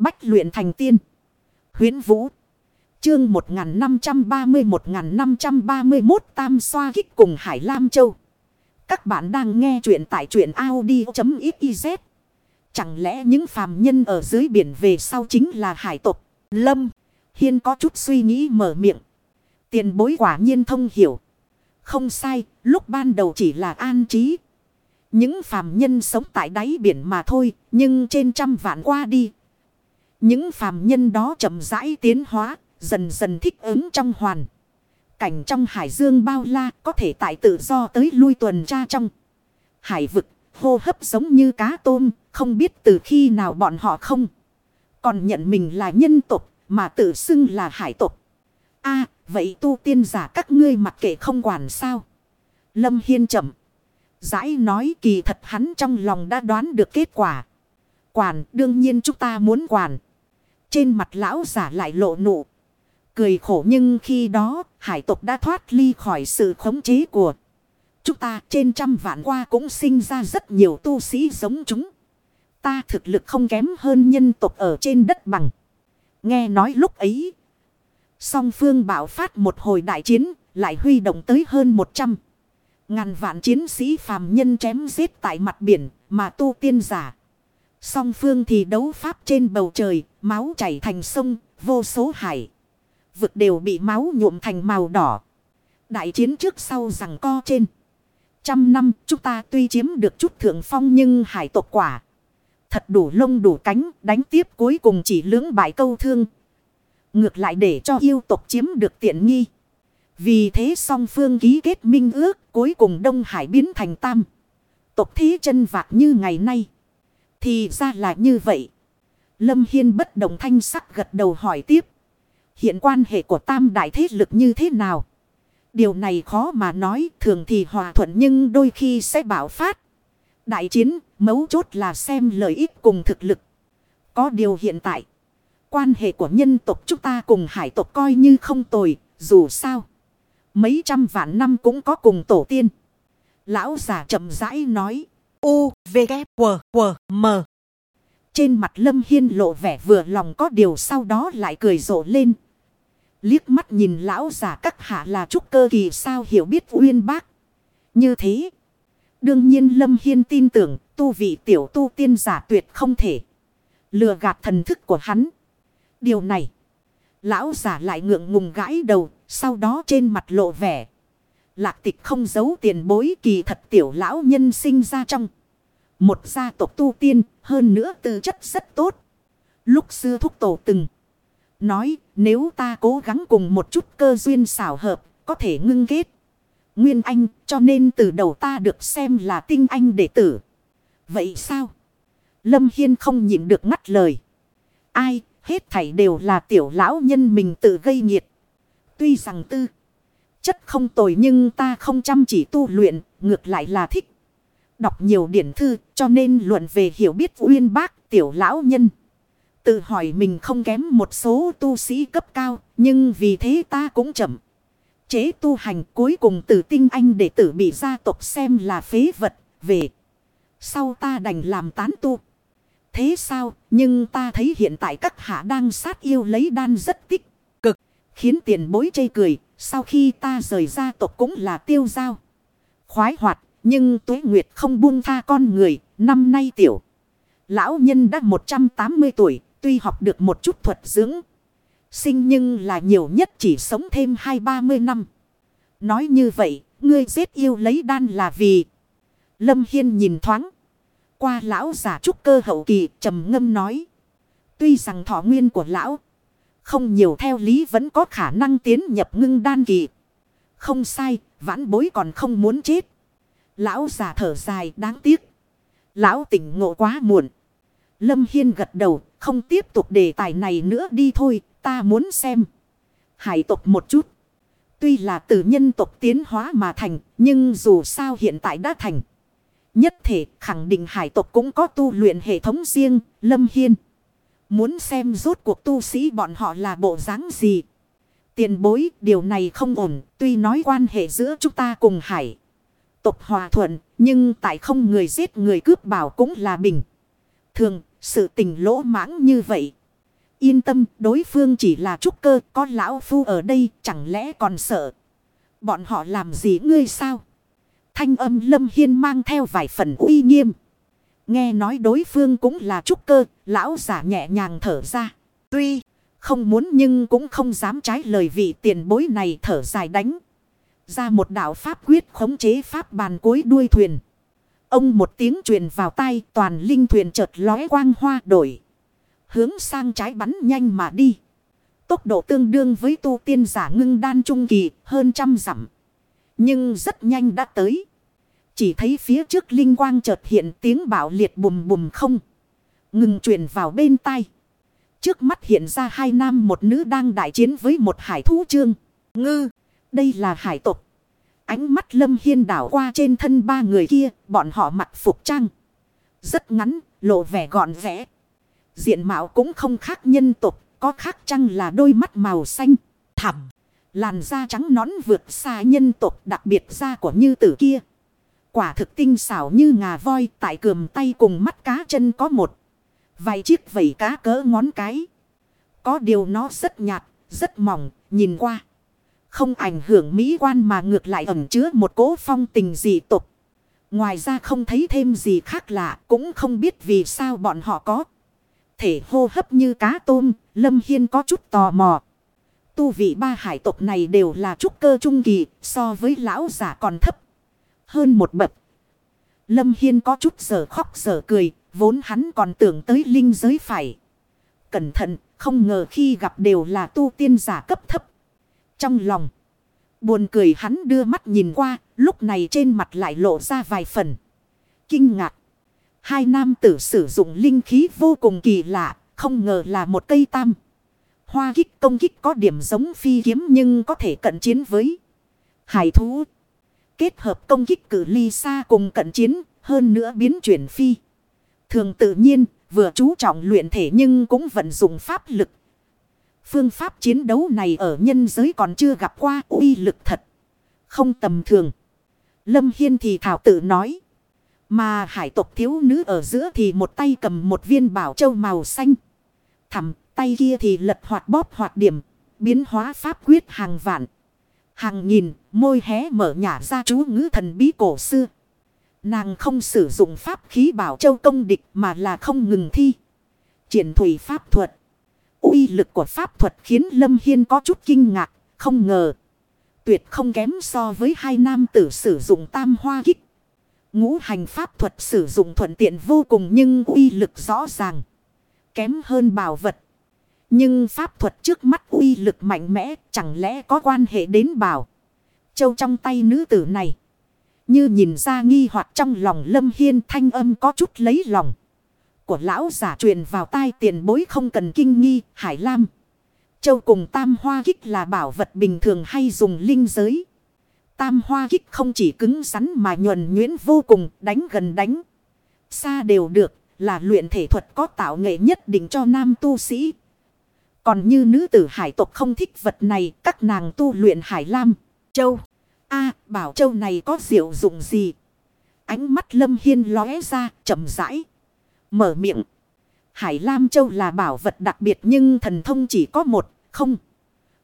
Bách luyện thành tiên. Huyến Vũ. Chương 1530-1531 Tam xoa kích cùng Hải Lam Châu. Các bạn đang nghe truyện tại truyện Audi.xyz. Chẳng lẽ những phàm nhân ở dưới biển về sau chính là hải tộc? Lâm. Hiên có chút suy nghĩ mở miệng. Tiền bối quả nhiên thông hiểu. Không sai, lúc ban đầu chỉ là an trí. Những phàm nhân sống tại đáy biển mà thôi, nhưng trên trăm vạn qua đi. Những phàm nhân đó chậm rãi tiến hóa, dần dần thích ứng trong hoàn. Cảnh trong hải dương bao la có thể tại tự do tới lui tuần tra trong. Hải vực, hô hấp giống như cá tôm, không biết từ khi nào bọn họ không. Còn nhận mình là nhân tộc mà tự xưng là hải tộc. a vậy tu tiên giả các ngươi mặc kệ không quản sao. Lâm Hiên chậm. Giải nói kỳ thật hắn trong lòng đã đoán được kết quả. Quản đương nhiên chúng ta muốn quản. Trên mặt lão giả lại lộ nụ. Cười khổ nhưng khi đó, hải tộc đã thoát ly khỏi sự khống chế của chúng ta trên trăm vạn qua cũng sinh ra rất nhiều tu sĩ giống chúng. Ta thực lực không kém hơn nhân tộc ở trên đất bằng. Nghe nói lúc ấy. Song phương bảo phát một hồi đại chiến, lại huy động tới hơn 100. Ngàn vạn chiến sĩ phàm nhân chém giết tại mặt biển, mà tu tiên giả. Song phương thì đấu pháp trên bầu trời, máu chảy thành sông, vô số hải. Vực đều bị máu nhuộm thành màu đỏ. Đại chiến trước sau rằng co trên. Trăm năm chúng ta tuy chiếm được chút thượng phong nhưng hải tộc quả. Thật đủ lông đủ cánh đánh tiếp cuối cùng chỉ lưỡng bại câu thương. Ngược lại để cho yêu tộc chiếm được tiện nghi. Vì thế song phương ký kết minh ước cuối cùng Đông Hải biến thành tam. Tộc thí chân vạc như ngày nay. Thì ra là như vậy. Lâm Hiên bất đồng thanh sắc gật đầu hỏi tiếp. Hiện quan hệ của tam đại thế lực như thế nào? Điều này khó mà nói, thường thì hòa thuận nhưng đôi khi sẽ bạo phát. Đại chiến, mấu chốt là xem lợi ích cùng thực lực. Có điều hiện tại. Quan hệ của nhân tộc chúng ta cùng hải tộc coi như không tồi. Dù sao. Mấy trăm vạn năm cũng có cùng tổ tiên. Lão già chậm rãi nói. U, V, K, W, W, M. Trên mặt Lâm Hiên lộ vẻ vừa lòng có điều sau đó lại cười rộ lên. Liếc mắt nhìn lão giả các hạ là trúc cơ kỳ sao hiểu biết uyên bác. Như thế. Đương nhiên Lâm Hiên tin tưởng tu vị tiểu tu tiên giả tuyệt không thể. Lừa gạt thần thức của hắn. Điều này. Lão giả lại ngượng ngùng gãi đầu. Sau đó trên mặt lộ vẻ. Lạc tịch không giấu tiền bối kỳ thật tiểu lão nhân sinh ra trong. Một gia tộc tu tiên hơn nữa tư chất rất tốt. Lúc xưa thúc tổ từng. Nói nếu ta cố gắng cùng một chút cơ duyên xảo hợp có thể ngưng kết. Nguyên Anh cho nên từ đầu ta được xem là tinh anh đệ tử. Vậy sao? Lâm Hiên không nhịn được ngắt lời. Ai, hết thảy đều là tiểu lão nhân mình tự gây nghiệt. Tuy rằng tư, chất không tồi nhưng ta không chăm chỉ tu luyện, ngược lại là thích. Đọc nhiều điển thư cho nên luận về hiểu biết uyên bác tiểu lão nhân. Tự hỏi mình không kém một số tu sĩ cấp cao, nhưng vì thế ta cũng chậm. Chế tu hành cuối cùng từ tinh anh để tử bị gia tộc xem là phế vật, về. Sau ta đành làm tán tu. Thế sao, nhưng ta thấy hiện tại các hạ đang sát yêu lấy đan rất tích cực, khiến tiền bối chây cười, sau khi ta rời gia tộc cũng là tiêu giao. Khoái hoạt, nhưng tuế nguyệt không buông tha con người, năm nay tiểu. Lão nhân đã 180 tuổi, tuy học được một chút thuật dưỡng. Sinh nhưng là nhiều nhất chỉ sống thêm hai ba mươi năm. Nói như vậy, ngươi giết yêu lấy đan là vì... Lâm Hiên nhìn thoáng. Qua lão giả trúc cơ hậu kỳ trầm ngâm nói. Tuy rằng thọ nguyên của lão không nhiều theo lý vẫn có khả năng tiến nhập ngưng đan kỳ. Không sai, vãn bối còn không muốn chết. Lão già thở dài đáng tiếc. Lão tỉnh ngộ quá muộn. Lâm Hiên gật đầu, không tiếp tục đề tài này nữa đi thôi, ta muốn xem. Hải tộc một chút. Tuy là từ nhân tộc tiến hóa mà thành, nhưng dù sao hiện tại đã thành. Nhất thể khẳng định hải tộc cũng có tu luyện hệ thống riêng, Lâm Hiên. Muốn xem rốt cuộc tu sĩ bọn họ là bộ dáng gì. Tiền bối, điều này không ổn, tuy nói quan hệ giữa chúng ta cùng hải. Tộc hòa thuận, nhưng tại không người giết người cướp bảo cũng là bình. Thường, sự tình lỗ mãng như vậy. Yên tâm, đối phương chỉ là trúc cơ, có lão phu ở đây, chẳng lẽ còn sợ. Bọn họ làm gì ngươi sao? Thanh âm lâm hiên mang theo vài phần uy nghiêm. Nghe nói đối phương cũng là trúc cơ, lão giả nhẹ nhàng thở ra. Tuy không muốn nhưng cũng không dám trái lời vị tiền bối này thở dài đánh. Ra một đạo pháp quyết khống chế pháp bàn cuối đuôi thuyền. Ông một tiếng truyền vào tay toàn linh thuyền chợt lóe quang hoa đổi. Hướng sang trái bắn nhanh mà đi. Tốc độ tương đương với tu tiên giả ngưng đan trung kỳ hơn trăm dặm. Nhưng rất nhanh đã tới. Chỉ thấy phía trước linh quang chợt hiện tiếng bảo liệt bùm bùm không. Ngừng truyền vào bên tai. Trước mắt hiện ra hai nam một nữ đang đại chiến với một hải thú trương. Ngư. Đây là hải tộc. Ánh mắt lâm hiên đảo qua trên thân ba người kia. Bọn họ mặc phục trang. Rất ngắn. Lộ vẻ gọn vẽ. Diện mạo cũng không khác nhân tộc. Có khác chăng là đôi mắt màu xanh. Thẳm. Làn da trắng nón vượt xa nhân tộc, đặc biệt da của như tử kia. Quả thực tinh xảo như ngà voi tại cườm tay cùng mắt cá chân có một. Vài chiếc vẩy cá cỡ ngón cái. Có điều nó rất nhạt, rất mỏng, nhìn qua. Không ảnh hưởng mỹ quan mà ngược lại ẩn chứa một cố phong tình dị tục. Ngoài ra không thấy thêm gì khác lạ, cũng không biết vì sao bọn họ có. Thể hô hấp như cá tôm, Lâm Hiên có chút tò mò. Tu vị ba hải tộc này đều là trúc cơ trung kỳ, so với lão giả còn thấp. Hơn một bậc. Lâm Hiên có chút giờ khóc giờ cười, vốn hắn còn tưởng tới linh giới phải. Cẩn thận, không ngờ khi gặp đều là tu tiên giả cấp thấp. Trong lòng, buồn cười hắn đưa mắt nhìn qua, lúc này trên mặt lại lộ ra vài phần. Kinh ngạc. Hai nam tử sử dụng linh khí vô cùng kỳ lạ, không ngờ là một cây tam. Hoa kích công kích có điểm giống phi kiếm nhưng có thể cận chiến với hải thú. Kết hợp công kích cử ly xa cùng cận chiến, hơn nữa biến chuyển phi. Thường tự nhiên, vừa chú trọng luyện thể nhưng cũng vận dụng pháp lực. Phương pháp chiến đấu này ở nhân giới còn chưa gặp qua uy lực thật. Không tầm thường. Lâm Hiên thì thảo tự nói. Mà hải tộc thiếu nữ ở giữa thì một tay cầm một viên bảo châu màu xanh. Thầm tay kia thì lật hoạt bóp hoạt điểm. Biến hóa pháp quyết hàng vạn. Hàng nghìn môi hé mở nhả ra chú ngữ thần bí cổ xưa. Nàng không sử dụng pháp khí bảo châu công địch mà là không ngừng thi. Triển thủy pháp thuật. uy lực của pháp thuật khiến Lâm Hiên có chút kinh ngạc, không ngờ. Tuyệt không kém so với hai nam tử sử dụng tam hoa kích. Ngũ hành pháp thuật sử dụng thuận tiện vô cùng nhưng uy lực rõ ràng. Kém hơn bảo vật. Nhưng pháp thuật trước mắt uy lực mạnh mẽ chẳng lẽ có quan hệ đến bảo. Châu trong tay nữ tử này. Như nhìn ra nghi hoặc trong lòng lâm hiên thanh âm có chút lấy lòng. Của lão giả truyền vào tai tiền bối không cần kinh nghi, hải lam. Châu cùng tam hoa kích là bảo vật bình thường hay dùng linh giới. Tam hoa kích không chỉ cứng rắn mà nhuần nhuyễn vô cùng, đánh gần đánh. Xa đều được, là luyện thể thuật có tạo nghệ nhất định cho nam tu sĩ. Còn như nữ tử hải tộc không thích vật này, các nàng tu luyện hải lam, châu a bảo châu này có diệu dụng gì? Ánh mắt lâm hiên lóe ra, chậm rãi. Mở miệng. Hải Lam Châu là bảo vật đặc biệt nhưng thần thông chỉ có một, không.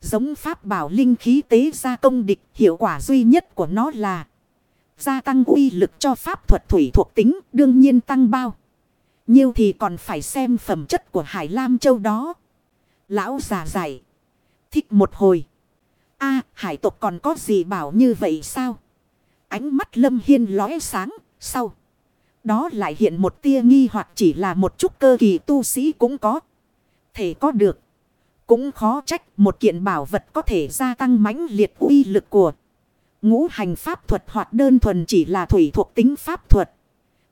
Giống pháp bảo linh khí tế ra công địch, hiệu quả duy nhất của nó là gia tăng uy lực cho pháp thuật thủy thuộc tính, đương nhiên tăng bao. Nhiêu thì còn phải xem phẩm chất của Hải Lam Châu đó. Lão già dài Thích một hồi a hải tộc còn có gì bảo như vậy sao? Ánh mắt lâm hiên lóe sáng, sau. Đó lại hiện một tia nghi hoặc chỉ là một chút cơ kỳ tu sĩ cũng có. Thể có được. Cũng khó trách một kiện bảo vật có thể gia tăng mãnh liệt uy lực của. Ngũ hành pháp thuật hoặc đơn thuần chỉ là thủy thuộc tính pháp thuật.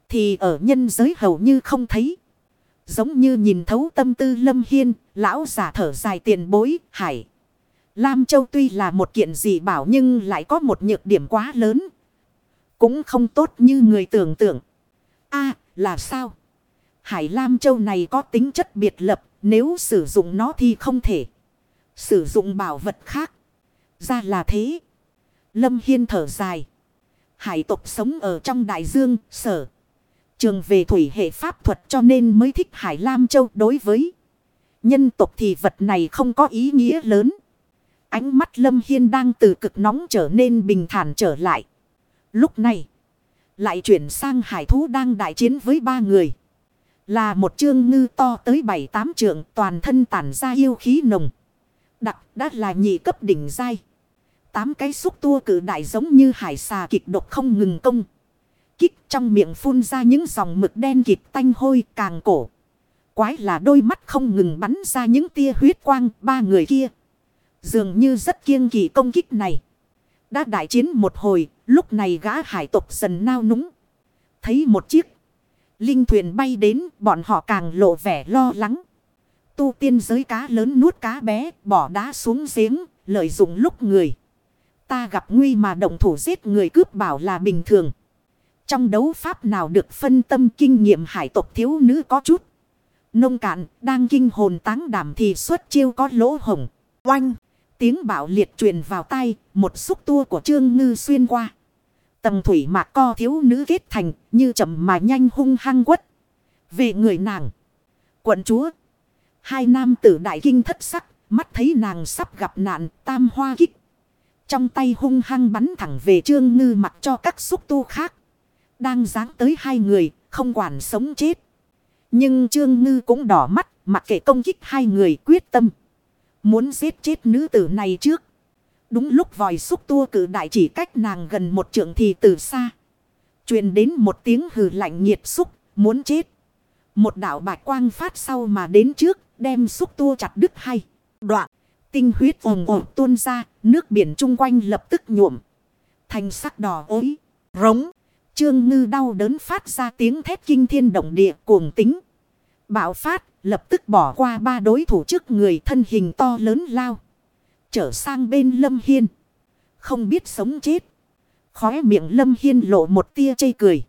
Thì ở nhân giới hầu như không thấy. Giống như nhìn thấu tâm tư lâm hiên, lão giả thở dài tiền bối, hải. Lam Châu tuy là một kiện dị bảo nhưng lại có một nhược điểm quá lớn. Cũng không tốt như người tưởng tượng. a là sao? Hải Lam Châu này có tính chất biệt lập. Nếu sử dụng nó thì không thể. Sử dụng bảo vật khác. Ra là thế. Lâm Hiên thở dài. Hải tộc sống ở trong đại dương, sở. Trường về thủy hệ pháp thuật cho nên mới thích Hải Lam Châu đối với. Nhân tộc thì vật này không có ý nghĩa lớn. Ánh mắt Lâm Hiên đang từ cực nóng trở nên bình thản trở lại. Lúc này, lại chuyển sang hải thú đang đại chiến với ba người. Là một chương ngư to tới bảy tám trượng toàn thân tản ra yêu khí nồng. Đặc đã là nhị cấp đỉnh dai. Tám cái xúc tua cử đại giống như hải xà kịch độc không ngừng công. Kích trong miệng phun ra những dòng mực đen kịt tanh hôi càng cổ. Quái là đôi mắt không ngừng bắn ra những tia huyết quang ba người kia. Dường như rất kiêng kỳ công kích này. Đã đại chiến một hồi, lúc này gã hải tộc dần nao núng. Thấy một chiếc linh thuyền bay đến, bọn họ càng lộ vẻ lo lắng. Tu tiên giới cá lớn nuốt cá bé, bỏ đá xuống giếng, lợi dụng lúc người. Ta gặp nguy mà động thủ giết người cướp bảo là bình thường. Trong đấu pháp nào được phân tâm kinh nghiệm hải tộc thiếu nữ có chút. Nông cạn, đang kinh hồn táng đảm thì xuất chiêu có lỗ hồng. Oanh! Tiếng bạo liệt truyền vào tay, một xúc tua của Trương Ngư xuyên qua. Tầng thủy mạc co thiếu nữ kết thành, như chậm mà nhanh hung hăng quất. Về người nàng. Quận chúa. Hai nam tử đại kinh thất sắc, mắt thấy nàng sắp gặp nạn, tam hoa kích. Trong tay hung hăng bắn thẳng về Trương Ngư mặc cho các xúc tu khác. Đang dáng tới hai người, không quản sống chết. Nhưng Trương Ngư cũng đỏ mắt, mặc kệ công kích hai người quyết tâm. Muốn giết chết nữ tử này trước. Đúng lúc vòi xúc tua cử đại chỉ cách nàng gần một trượng thì từ xa. truyền đến một tiếng hừ lạnh nhiệt xúc, muốn chết. Một đạo bạch quang phát sau mà đến trước, đem xúc tua chặt đứt hay. Đoạn, tinh huyết ồn ồn tuôn ra, nước biển chung quanh lập tức nhuộm. Thành sắc đỏ ối, rống. Trương ngư đau đớn phát ra tiếng thét kinh thiên động địa cuồng tính. Bạo phát, lập tức bỏ qua ba đối thủ trước người thân hình to lớn lao. Trở sang bên Lâm Hiên. Không biết sống chết. Khóe miệng Lâm Hiên lộ một tia chây cười.